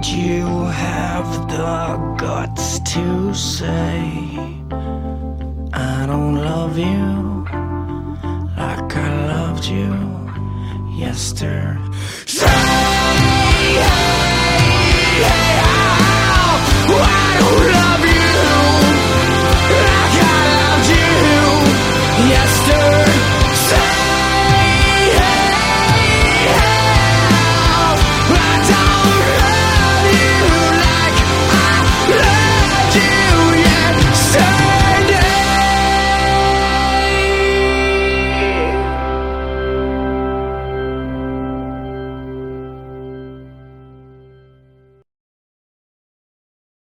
Did you have the guts to say, I don't love you like I loved you yesterday? Say hey, hey.